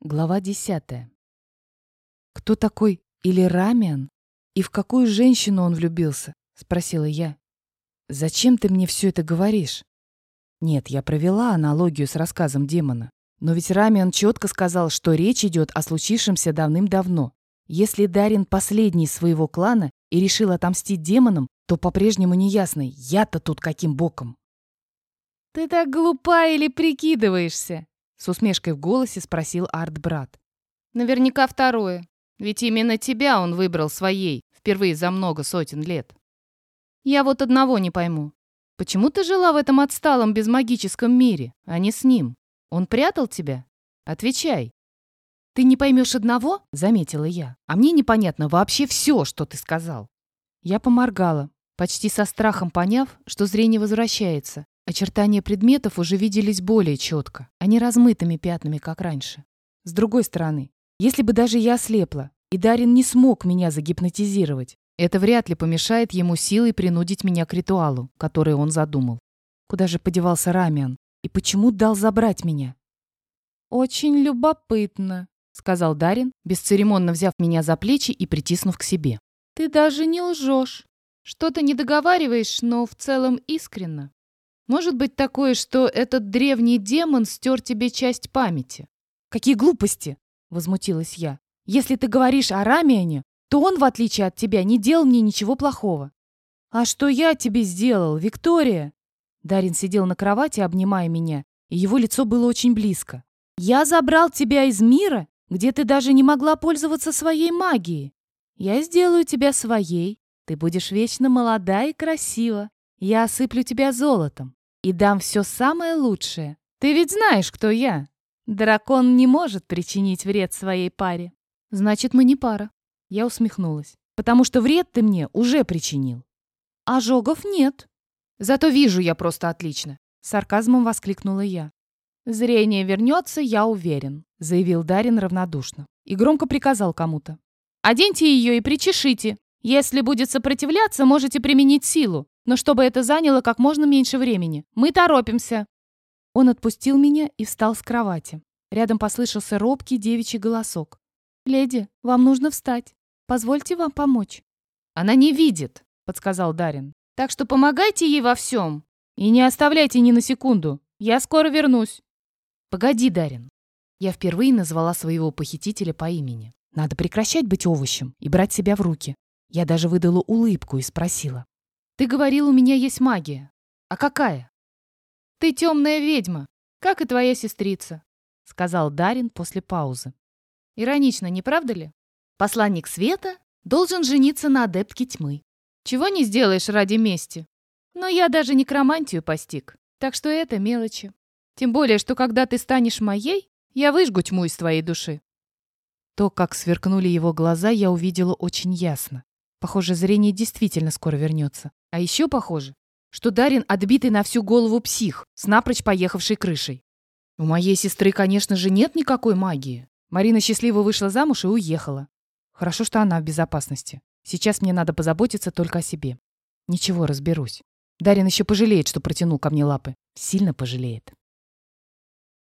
Глава десятая. «Кто такой или Рамиан? И в какую женщину он влюбился?» — спросила я. «Зачем ты мне все это говоришь?» Нет, я провела аналогию с рассказом демона. Но ведь Рамиан четко сказал, что речь идет о случившемся давным-давно. Если Дарин последний своего клана и решил отомстить демонам, то по-прежнему неясно, я-то тут каким боком. «Ты так глупа или прикидываешься?» С усмешкой в голосе спросил арт-брат. Наверняка второе. Ведь именно тебя он выбрал своей, впервые за много сотен лет. Я вот одного не пойму. Почему ты жила в этом отсталом безмагическом мире, а не с ним? Он прятал тебя? Отвечай. Ты не поймешь одного, заметила я. А мне непонятно вообще все, что ты сказал. Я поморгала, почти со страхом поняв, что зрение возвращается, Очертания предметов уже виделись более четко, а не размытыми пятнами, как раньше. С другой стороны, если бы даже я ослепла, и Дарин не смог меня загипнотизировать, это вряд ли помешает ему силой принудить меня к ритуалу, который он задумал. Куда же подевался Рамиан? И почему дал забрать меня? «Очень любопытно», — сказал Дарин, бесцеремонно взяв меня за плечи и притиснув к себе. «Ты даже не лжешь. Что-то не договариваешь, но в целом искренно. Может быть такое, что этот древний демон стер тебе часть памяти? Какие глупости! Возмутилась я. Если ты говоришь о Рамиане, то он, в отличие от тебя, не делал мне ничего плохого. А что я тебе сделал, Виктория? Дарин сидел на кровати, обнимая меня, и его лицо было очень близко. Я забрал тебя из мира, где ты даже не могла пользоваться своей магией. Я сделаю тебя своей. Ты будешь вечно молода и красива. Я осыплю тебя золотом и дам все самое лучшее. Ты ведь знаешь, кто я. Дракон не может причинить вред своей паре. Значит, мы не пара. Я усмехнулась. Потому что вред ты мне уже причинил. Ожогов нет. Зато вижу я просто отлично. Сарказмом воскликнула я. Зрение вернется, я уверен, заявил Дарин равнодушно. И громко приказал кому-то. Оденьте ее и причешите. Если будет сопротивляться, можете применить силу но чтобы это заняло как можно меньше времени. Мы торопимся!» Он отпустил меня и встал с кровати. Рядом послышался робкий девичий голосок. «Леди, вам нужно встать. Позвольте вам помочь». «Она не видит», — подсказал Дарин. «Так что помогайте ей во всем. И не оставляйте ни на секунду. Я скоро вернусь». «Погоди, Дарин». Я впервые назвала своего похитителя по имени. Надо прекращать быть овощем и брать себя в руки. Я даже выдала улыбку и спросила. Ты говорил, у меня есть магия. А какая? Ты темная ведьма, как и твоя сестрица, сказал Дарин после паузы. Иронично, не правда ли? Посланник света должен жениться на адептке тьмы. Чего не сделаешь ради мести. Но я даже некромантию постиг, так что это мелочи. Тем более, что когда ты станешь моей, я выжгу тьму из твоей души. То, как сверкнули его глаза, я увидела очень ясно. Похоже, зрение действительно скоро вернется. А еще похоже, что Дарин отбитый на всю голову псих с напрочь поехавшей крышей. У моей сестры, конечно же, нет никакой магии. Марина счастливо вышла замуж и уехала. Хорошо, что она в безопасности. Сейчас мне надо позаботиться только о себе. Ничего, разберусь. Дарин еще пожалеет, что протянул ко мне лапы. Сильно пожалеет.